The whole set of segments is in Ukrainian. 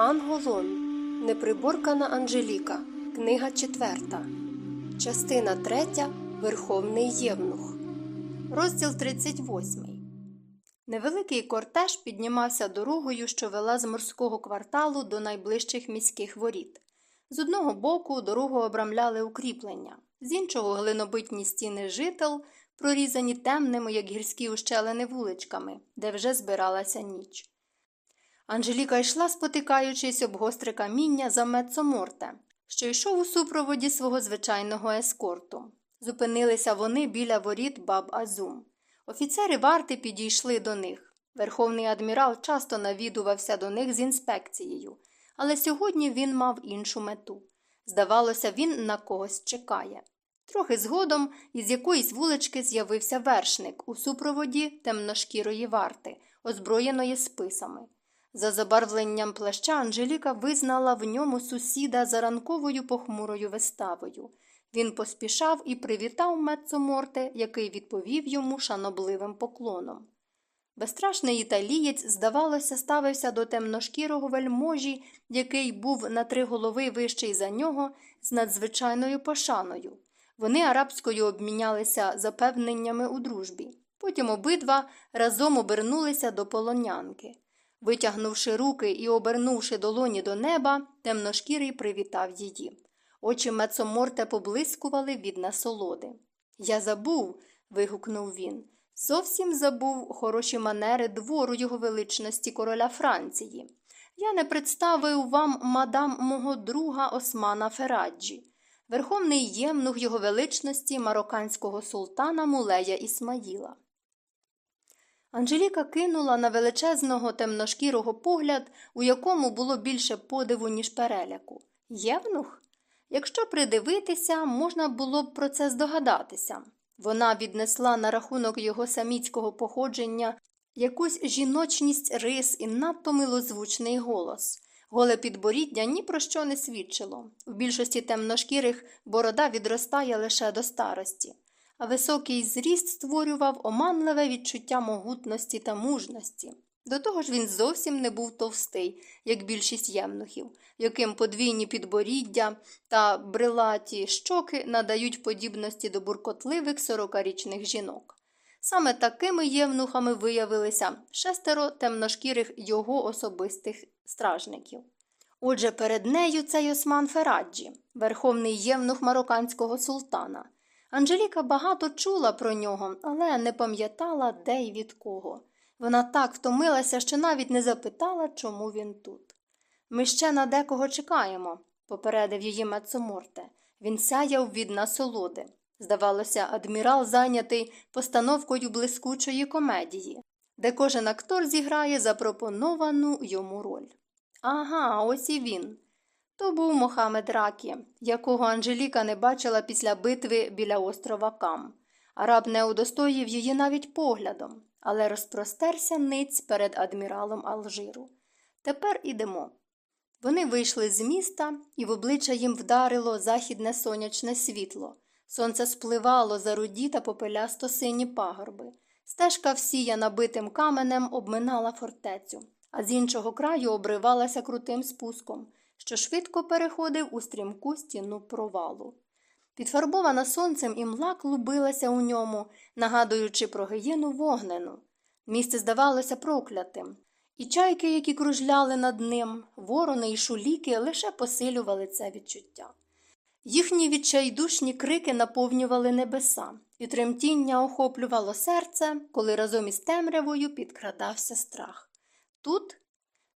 Анголон. Неприборкана Анжеліка. Книга четверта. Частина третя. Верховний Євнух. Розділ 38. Невеликий кортеж піднімався дорогою, що вела з морського кварталу до найближчих міських воріт. З одного боку дорогу обрамляли укріплення, з іншого глинобитні стіни жител, прорізані темними, як гірські ущелини вуличками, де вже збиралася ніч. Анжеліка йшла, спотикаючись об гостре каміння за Мецоморте, що йшов у супроводі свого звичайного ескорту. Зупинилися вони біля воріт баб Азум. Офіцери варти підійшли до них. Верховний адмірал часто навідувався до них з інспекцією, але сьогодні він мав іншу мету. Здавалося, він на когось чекає. Трохи згодом із якоїсь вулички з'явився вершник у супроводі темношкірої варти, озброєної списами. За забарвленням плаща Анжеліка визнала в ньому сусіда за ранковою похмурою виставою. Він поспішав і привітав Мецоморте, який відповів йому шанобливим поклоном. Безстрашний італієць, здавалося, ставився до темношкірого вельможі, який був на три голови вищий за нього, з надзвичайною пошаною. Вони арабською обмінялися запевненнями у дружбі. Потім обидва разом обернулися до полонянки. Витягнувши руки і обернувши долоні до неба, темношкірий привітав її. Очі Мецоморте поблискували від насолоди. Я забув. вигукнув він. Зовсім забув хороші манери двору його величності короля Франції. Я не представив вам мадам мого друга Османа Фераджі, верховний ємнух його величності марокканського султана Мулея Ісмаїла. Анжеліка кинула на величезного темношкірого погляд, у якому було більше подиву, ніж переляку. Євнух? Якщо придивитися, можна було б про це здогадатися. Вона віднесла на рахунок його саміцького походження якусь жіночність рис і надто милозвучний голос. Голе підборіддя ні про що не свідчило. В більшості темношкірих борода відростає лише до старості високий зріст створював оманливе відчуття могутності та мужності. До того ж він зовсім не був товстий, як більшість ємнухів, яким подвійні підборіддя та брилаті щоки надають подібності до буркотливих сорокарічних жінок. Саме такими євнухами виявилися шестеро темношкірих його особистих стражників. Отже, перед нею цей Осман Фераджі, верховний євнух марокканського султана. Анжеліка багато чула про нього, але не пам'ятала, де й від кого. Вона так втомилася, що навіть не запитала, чому він тут. Ми ще на декого чекаємо, попередив її Мецоморте. Він сяяв від насолоди. Здавалося, адмірал зайнятий постановкою блискучої комедії, де кожен актор зіграє запропоновану йому роль. Ага, ось і він. То був Мохамед Ракі, якого Анжеліка не бачила після битви біля острова Кам. Араб не удостоїв її навіть поглядом, але розпростерся ниць перед адміралом Алжиру. Тепер ідемо. Вони вийшли з міста, і в обличчя їм вдарило західне сонячне світло. Сонце спливало за руді та попелясто сині пагорби. Стежка всія битим каменем обминала фортецю, а з іншого краю обривалася крутим спуском що швидко переходив у стрімку стіну провалу. Підфарбована сонцем імла клубилася у ньому, нагадуючи про гиєну вогнену. Місце здавалося проклятим, і чайки, які кружляли над ним, ворони й шуліки лише посилювали це відчуття. Їхні відчайдушні крики наповнювали небеса, і тремтіння охоплювало серце, коли разом із темрявою підкрадався страх. Тут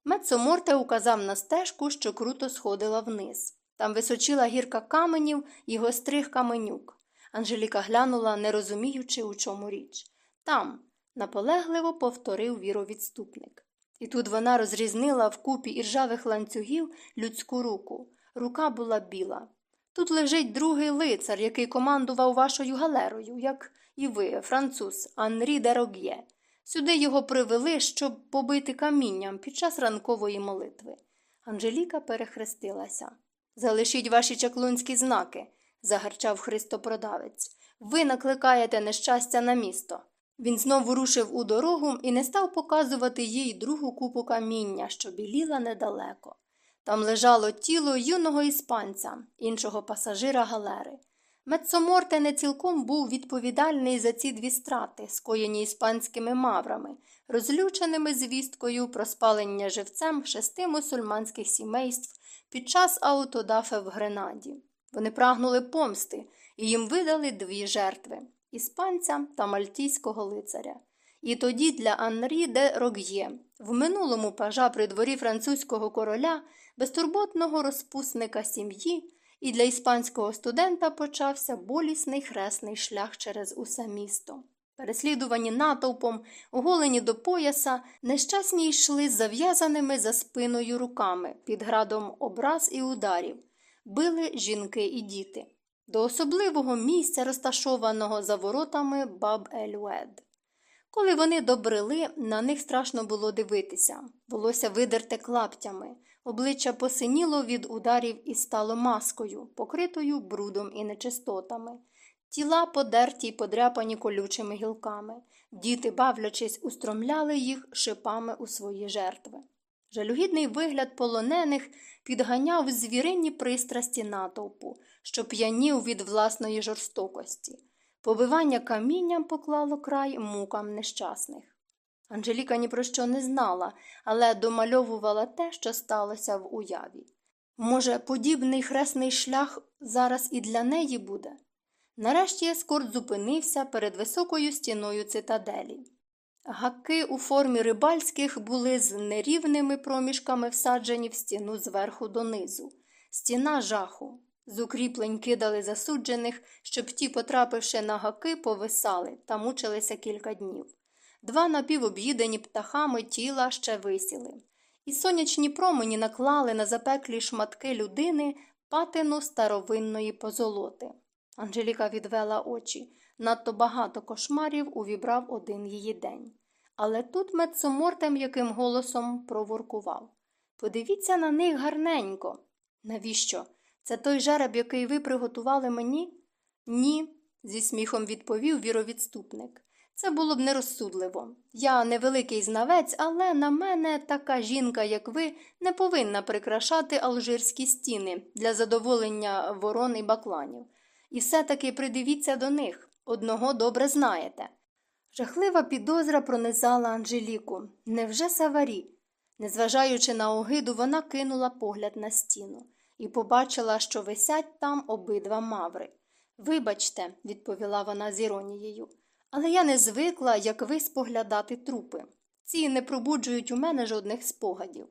Мецоморте указав на стежку, що круто сходила вниз. Там височила гірка каменів і гострих каменюк. Анжеліка глянула, не розуміючи, у чому річ. Там, наполегливо повторив віровідступник. І тут вона розрізнила в купі іржавих ланцюгів людську руку. Рука була біла. Тут лежить другий лицар, який командував вашою галерою, як і ви, француз, Анрі Дерог'є. Сюди його привели, щоб побити камінням під час ранкової молитви. Анжеліка перехрестилася. Залишіть ваші чаклунські знаки, загарчав Христопродавець. Ви накликаєте нещастя на місто. Він знову рушив у дорогу і не став показувати їй другу купу каміння, що біліла недалеко. Там лежало тіло юного іспанця, іншого пасажира галери. Мецоморте не цілком був відповідальний за ці дві страти, скоєні іспанськими маврами, розлюченими звісткою про спалення живцем шести мусульманських сімейств під час аутодафе в Гренаді. Вони прагнули помсти і їм видали дві жертви іспанця та мальтійського лицаря. І тоді для Анрі де Рог'є, в минулому пажа при дворі французького короля, безтурботного розпусника сім'ї, і для іспанського студента почався болісний хресний шлях через усе місто. Переслідувані натовпом, оголені до пояса, нещасні йшли зав'язаними за спиною руками під градом образ і ударів, били жінки і діти. До особливого місця, розташованого за воротами Баб Елюед. Коли вони добрили, на них страшно було дивитися, волосся видерте клаптями, обличчя посиніло від ударів і стало маскою, покритою брудом і нечистотами, тіла подерті й подряпані колючими гілками, діти, бавлячись, устромляли їх шипами у свої жертви. Жалюгідний вигляд полонених підганяв звіринні пристрасті натовпу, що п'янів від власної жорстокості. Побивання камінням поклало край мукам нещасних. Анжеліка ні про що не знала, але домальовувала те, що сталося в уяві. Може, подібний хресний шлях зараз і для неї буде? Нарешті ескорт зупинився перед високою стіною цитаделі. Гаки у формі рибальських були з нерівними проміжками всаджені в стіну зверху донизу. Стіна жаху. З укріплень кидали засуджених, щоб ті, потрапивши на гаки, повисали та мучилися кілька днів. Два напівоб'їдені птахами тіла ще висіли. І сонячні промені наклали на запеклі шматки людини патину старовинної позолоти. Анжеліка відвела очі. Надто багато кошмарів увібрав один її день. Але тут медсоморте м'яким голосом проворкував Подивіться на них гарненько. Навіщо? Це той жереб, який ви приготували мені? Ні, зі сміхом відповів віровідступник. Це було б нерозсудливо. Я невеликий знавець, але на мене така жінка, як ви, не повинна прикрашати алжирські стіни для задоволення ворон і бакланів. І все таки придивіться до них одного добре знаєте. Жахлива підозра пронизала Анжеліку. Невже Саварі? Незважаючи на огиду, вона кинула погляд на стіну і побачила, що висять там обидва маври. Вибачте, відповіла вона з іронією, але я не звикла, як ви споглядати трупи. Ці не пробуджують у мене жодних спогадів.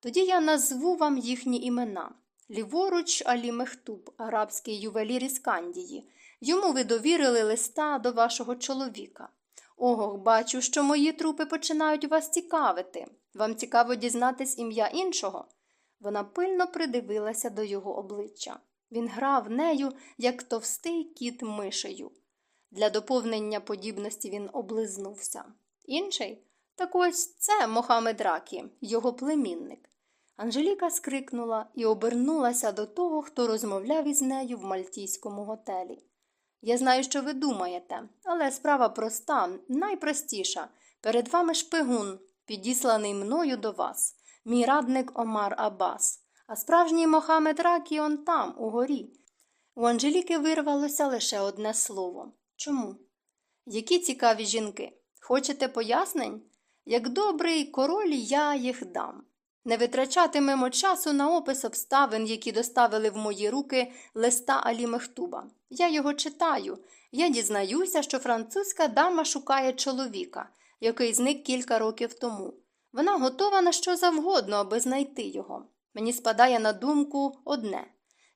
Тоді я назву вам їхні імена ліворуч Алі Мехтуб, арабський ювелір із Кандії. Йому ви довірили листа до вашого чоловіка. Ого, бачу, що мої трупи починають вас цікавити. Вам цікаво дізнатись ім'я іншого? Вона пильно придивилася до його обличчя. Він грав нею, як товстий кіт мишею. Для доповнення подібності він облизнувся. Інший? Так ось це Мохамед Ракі, його племінник. Анжеліка скрикнула і обернулася до того, хто розмовляв із нею в мальтійському готелі. Я знаю, що ви думаєте, але справа проста, найпростіша. Перед вами шпигун, підісланий мною до вас мій радник Омар Абас, а справжній Мохамед Ракі он там, угорі. У Анжеліки вирвалося лише одне слово. Чому? Які цікаві жінки? Хочете пояснень? Як добрий король я їх дам. Не витрачатимемо часу на опис обставин, які доставили в мої руки листа Алі Мехтуба. Я його читаю. Я дізнаюся, що французька дама шукає чоловіка, який зник кілька років тому. Вона готова на що завгодно, аби знайти його. Мені спадає на думку одне.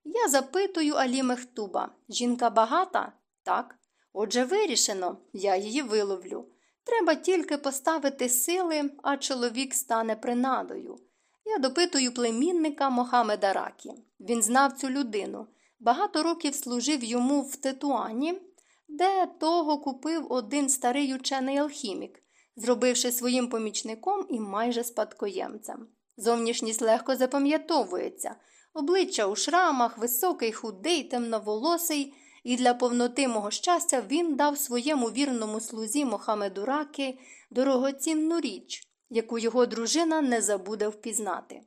Я запитую Алі Мехтуба жінка багата? Так. Отже, вирішено, я її виловлю. Треба тільки поставити сили, а чоловік стане принадою. Я допитую племінника Мохамеда Ракі. Він знав цю людину. Багато років служив йому в Тетуані, де того купив один старий учений алхімік зробивши своїм помічником і майже спадкоємцем. Зовнішність легко запам'ятовується, обличчя у шрамах, високий, худий, темноволосий, і для повноти мого щастя він дав своєму вірному слузі Мохамеду Раки дорогоцінну річ, яку його дружина не забуде впізнати.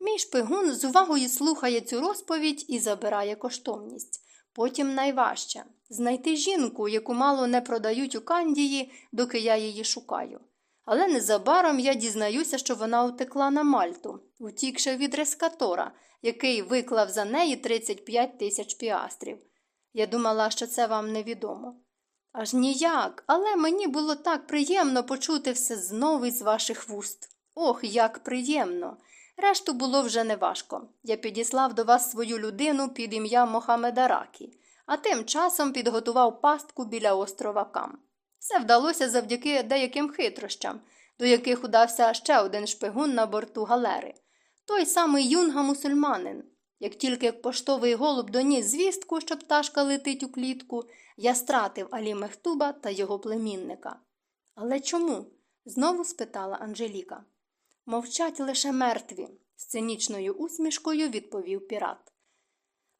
Мій шпигун з увагою слухає цю розповідь і забирає коштовність. Потім найважче знайти жінку, яку мало не продають у Кандії, доки я її шукаю. Але незабаром я дізнаюся, що вона утекла на Мальту, утікши від рескатора, який виклав за неї 35 тисяч піастрів. Я думала, що це вам невідомо. Аж ніяк, але мені було так приємно почути все знову із ваших вуст. Ох, як приємно! Решту було вже неважко. Я підіслав до вас свою людину під ім'ям Мохамеда Ракі, а тим часом підготував пастку біля острова Кам. Все вдалося завдяки деяким хитрощам, до яких удався ще один шпигун на борту галери. Той самий юнга мусульманин. Як тільки поштовий голуб доніс звістку, що пташка летить у клітку, я стратив Алі Мехтуба та його племінника. Але чому? знову спитала Анжеліка. Мовчать лише мертві, з цинічною усмішкою відповів пірат.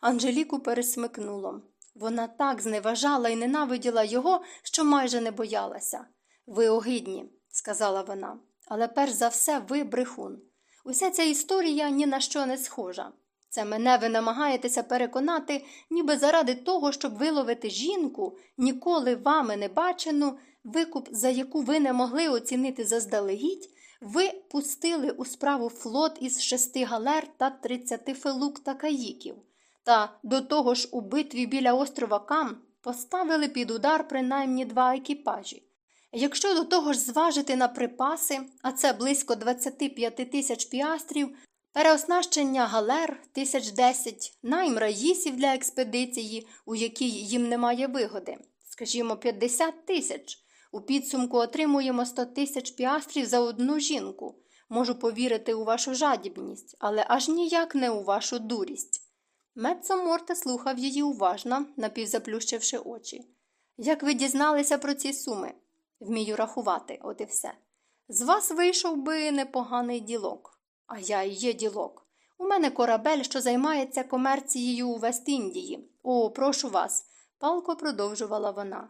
Анжеліку пересмикнуло. Вона так зневажала і ненавиділа його, що майже не боялася. Ви огидні, сказала вона, але перш за все ви брехун. Уся ця історія ні на що не схожа. Це мене ви намагаєтеся переконати, ніби заради того, щоб виловити жінку, ніколи вами не бачену, викуп, за яку ви не могли оцінити заздалегідь, ви пустили у справу флот із шести галер та тридцяти фелук та каїків. Та до того ж у битві біля острова Кам поставили під удар принаймні два екіпажі. Якщо до того ж зважити на припаси, а це близько 25 тисяч піастрів, переоснащення галер тисяч десять, найм раїсів для експедиції, у якій їм немає вигоди, скажімо, 50 тисяч. У підсумку отримуємо 100 тисяч піастрів за одну жінку. Можу повірити у вашу жадібність, але аж ніяк не у вашу дурість. Мецо Морте слухав її уважно, напівзаплющивши очі. Як ви дізналися про ці суми? Вмію рахувати, от і все. З вас вийшов би непоганий ділок. А я і є ділок. У мене корабель, що займається комерцією у Вест-Індії. О, прошу вас, палко продовжувала вона.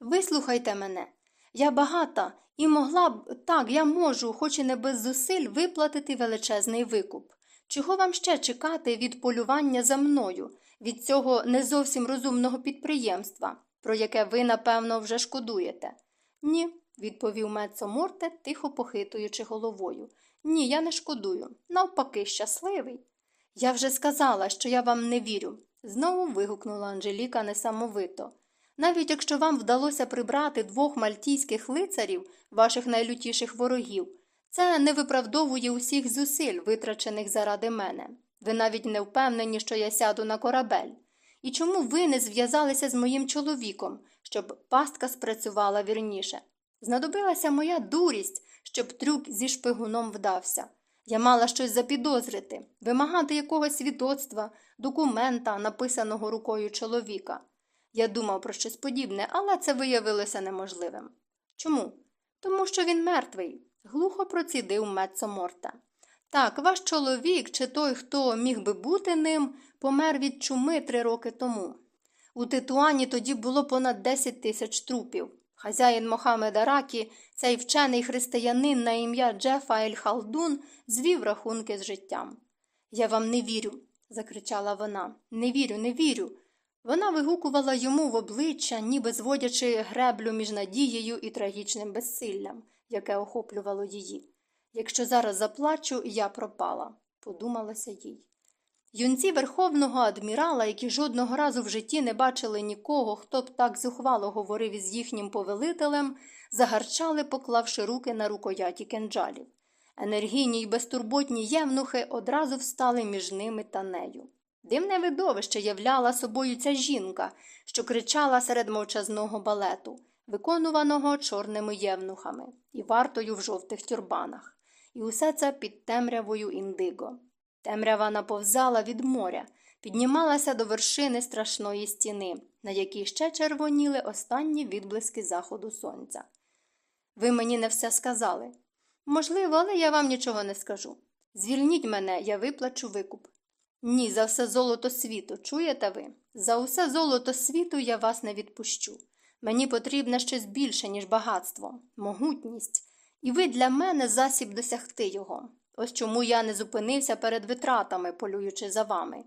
Вислухайте мене. Я багата і могла б, так, я можу, хоч і не без зусиль, виплатити величезний викуп. Чого вам ще чекати від полювання за мною, від цього не зовсім розумного підприємства, про яке ви, напевно, вже шкодуєте? Ні, відповів Мецо Морте, тихо похитуючи головою. Ні, я не шкодую. Навпаки, щасливий. Я вже сказала, що я вам не вірю, знову вигукнула Анжеліка несамовито. Навіть якщо вам вдалося прибрати двох мальтійських лицарів, ваших найлютіших ворогів, це не виправдовує усіх зусиль, витрачених заради мене. Ви навіть не впевнені, що я сяду на корабель. І чому ви не зв'язалися з моїм чоловіком, щоб пастка спрацювала вірніше? Знадобилася моя дурість, щоб трюк зі шпигуном вдався. Я мала щось запідозрити, вимагати якогось свідоцтва, документа, написаного рукою чоловіка. Я думав про щось подібне, але це виявилося неможливим. Чому? Тому що він мертвий, глухо процідив Мецо Морта. Так, ваш чоловік, чи той, хто міг би бути ним, помер від чуми три роки тому. У Титуані тоді було понад 10 тисяч трупів. Хазяїн Мохамеда Ракі, цей вчений християнин на ім'я Джефа Ель Халдун, звів рахунки з життям. Я вам не вірю, закричала вона. Не вірю, не вірю. Вона вигукувала йому в обличчя, ніби зводячи греблю між надією і трагічним безсиллям, яке охоплювало її. Якщо зараз заплачу, я пропала, подумалася їй. Юнці верховного адмірала, які жодного разу в житті не бачили нікого, хто б так зухвало говорив із їхнім повелителем, загарчали, поклавши руки на рукояті кенджалів. Енергійні й безтурботні євнухи одразу встали між ними та нею. Дивне видовище являла собою ця жінка, що кричала серед мовчазного балету, виконуваного чорними євнухами і вартою в жовтих тюрбанах, і усе це під темрявою індиго. Темрява наповзала від моря, піднімалася до вершини страшної стіни, на якій ще червоніли останні відблиски заходу сонця. Ви мені не все сказали. Можливо, але я вам нічого не скажу. Звільніть мене, я виплачу викуп. Ні, за все золото світу, чуєте ви? За усе золото світу я вас не відпущу. Мені потрібне щось більше, ніж багатство, могутність, і ви для мене засіб досягти його. Ось чому я не зупинився перед витратами, полюючи за вами.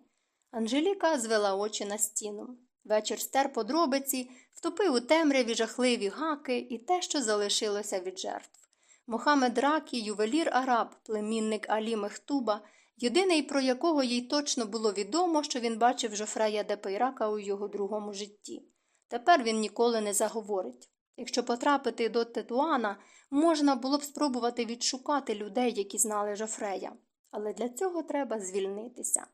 Анжеліка звела очі на стіну. Вечір стер подробиці, втопив у темряві жахливі гаки і те, що залишилося від жертв. Мохамед Ракі, ювелір араб, племінник Алі Мехтуба, єдиний, про якого їй точно було відомо, що він бачив Жофрея Депейрака у його другому житті. Тепер він ніколи не заговорить. Якщо потрапити до Тетуана, можна було б спробувати відшукати людей, які знали Жофрея. Але для цього треба звільнитися.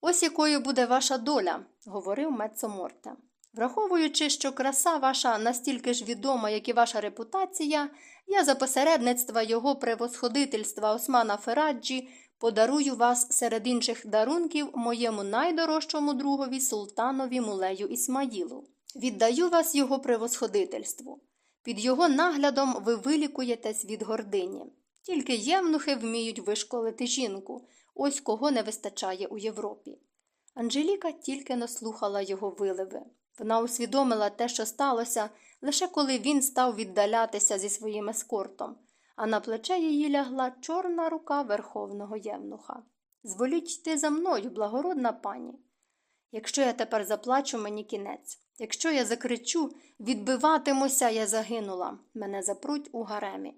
Ось якою буде ваша доля, говорив Мецоморте. Враховуючи, що краса ваша настільки ж відома, як і ваша репутація, я за посередництва його превосходительства Османа Фераджі подарую вас серед інших дарунків моєму найдорожчому другові султанові мулею Ісмаїлу. Віддаю вас його превосходительству. Під його наглядом ви вилікуєтесь від гордині. Тільки євнухи вміють вишколити жінку, ось кого не вистачає у Європі. Анжеліка тільки наслухала його виливи. Вона усвідомила те, що сталося, лише коли він став віддалятися зі своїм ескортом, а на плече її лягла чорна рука верховного євнуха. Зволіть йти за мною, благородна пані. Якщо я тепер заплачу, мені кінець. Якщо я закричу, відбиватимуся, я загинула, мене запруть у гаремі.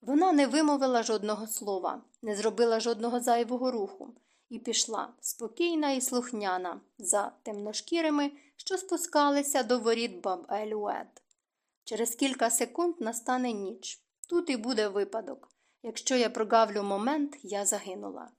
Вона не вимовила жодного слова, не зробила жодного зайвого руху і пішла, спокійна і слухняна, за темношкірими, що спускалися до воріт баб Елюет. Через кілька секунд настане ніч. Тут і буде випадок. Якщо я прогавлю момент, я загинула.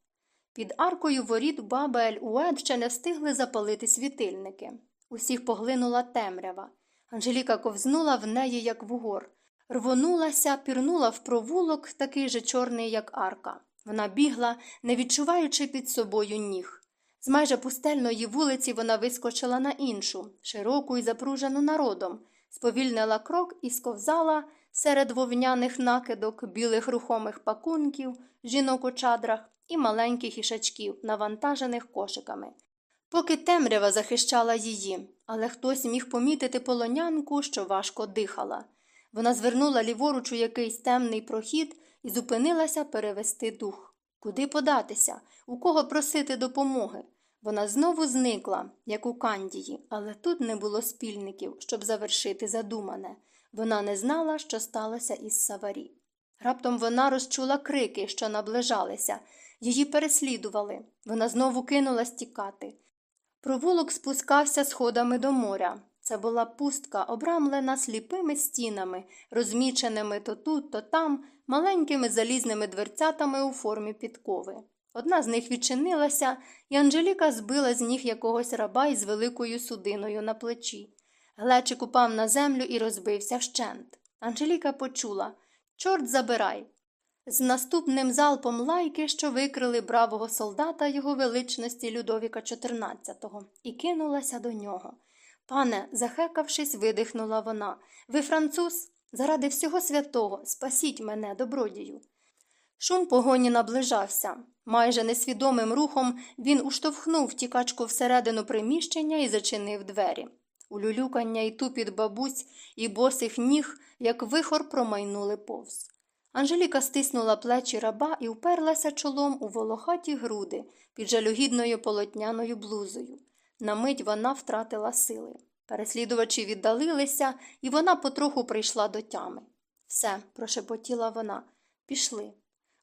Під аркою воріт баба Ель-Уед ще не встигли запалити світильники. Усіх поглинула темрява. Анжеліка ковзнула в неї, як вугор, рвонулася, пірнула в провулок, такий же чорний, як арка. Вона бігла, не відчуваючи під собою ніг. З майже пустельної вулиці вона вискочила на іншу, широку і запружену народом, сповільнила крок і сковзала серед вовняних накидок, білих рухомих пакунків, жінок у чадрах і маленьких ішачків, навантажених кошиками. Поки темрява захищала її, але хтось міг помітити полонянку, що важко дихала. Вона звернула ліворуч у якийсь темний прохід і зупинилася перевести дух. Куди податися, у кого просити допомоги? Вона знову зникла, як у Кандії, але тут не було спільників, щоб завершити задумане. Вона не знала, що сталося із Саварі. Раптом вона розчула крики, що наближалися, її переслідували. Вона знову кинулась тікати. Провулок спускався сходами до моря. Це була пустка, обрамлена сліпими стінами, розміченими то тут, то там, маленькими залізними дверцятами у формі підкови. Одна з них відчинилася, і Анжеліка збила з ніг якогось раба із великою судиною на плечі. Глечик упав на землю і розбився вщент. Анжеліка почула Чорт забирай. З наступним залпом лайки, що викрили бравого солдата його величності Людовіка XIV, і кинулася до нього. Пане, захекавшись, видихнула вона. Ви француз? Заради всього святого, спасіть мене, добродію. Шум погоні наближався. Майже несвідомим рухом він уштовхнув тікачку всередину приміщення і зачинив двері. Улюлюкання і тупіт бабусь і босих ніг, як вихор, промайнули повз. Анжеліка стиснула плечі раба і вперлася чолом у волохаті груди під жалюгідною полотняною блузою. На мить вона втратила сили. Переслідувачі віддалилися, і вона потроху прийшла до тями. Все, прошепотіла вона, пішли.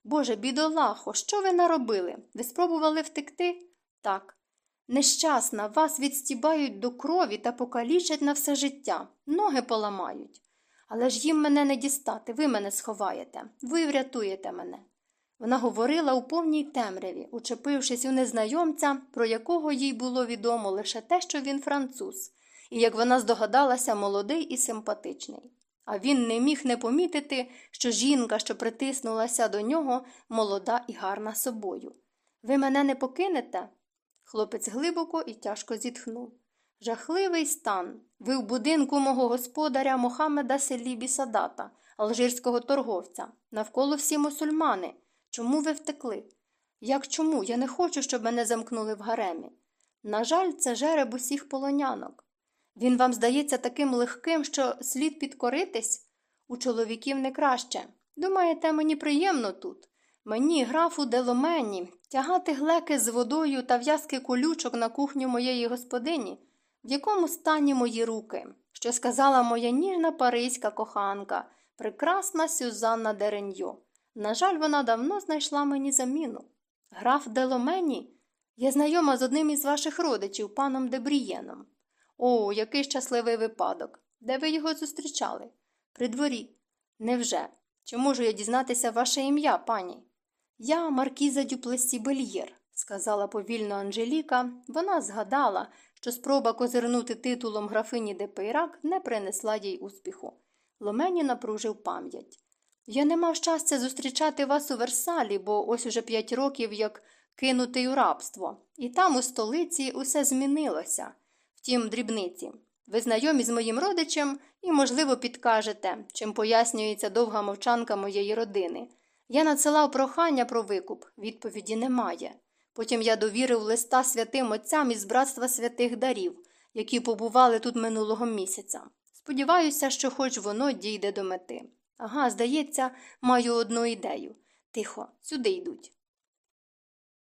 Боже, бідолахо, що ви наробили? Ви спробували втекти? Так. Нещасна, вас відстібають до крові та покалічать на все життя, ноги поламають. Але ж їм мене не дістати, ви мене сховаєте, ви врятуєте мене. Вона говорила у повній темряві, учепившись у незнайомця, про якого їй було відомо лише те, що він француз, і, як вона здогадалася, молодий і симпатичний. А він не міг не помітити, що жінка, що притиснулася до нього, молода і гарна собою. Ви мене не покинете? Хлопець глибоко і тяжко зітхнув. Жахливий стан. Ви в будинку мого господаря Мохамеда Селібі Садата, алжирського торговця, навколо всі мусульмани. Чому ви втекли? Як чому? Я не хочу, щоб мене замкнули в гаремі. На жаль, це жереб усіх полонянок. Він вам здається таким легким, що слід підкоритись? У чоловіків не краще. Думаєте, мені приємно тут. Мені, графу Деломені, тягати глеки з водою та в'язки колючок на кухню моєї господині, в якому стані мої руки, що сказала моя ніжна паризька коханка, прекрасна Сюзанна Дереньо. На жаль, вона давно знайшла мені заміну. Граф Деломені, я знайома з одним із ваших родичів, паном Дебрієном. О, який щасливий випадок. Де ви його зустрічали? При дворі. Невже? Чи можу я дізнатися ваше ім'я, пані? Я Маркіза Дюплесі Бельєр, сказала повільно Анжеліка. Вона згадала, що спроба козирнути титулом графині де Пейрак не принесла їй успіху. Ломені напружив пам'ять. Я не мав щастя зустрічати вас у Версалі, бо ось уже п'ять років як кинутий у рабство, і там, у столиці, усе змінилося. Втім, дрібниці. Ви знайомі з моїм родичем і, можливо, підкажете, чим пояснюється довга мовчанка моєї родини. Я надсилав прохання про викуп, відповіді немає. Потім я довірив листа святим отцям із братства святих дарів, які побували тут минулого місяця. Сподіваюся, що хоч воно дійде до мети. Ага, здається, маю одну ідею. Тихо, сюди йдуть.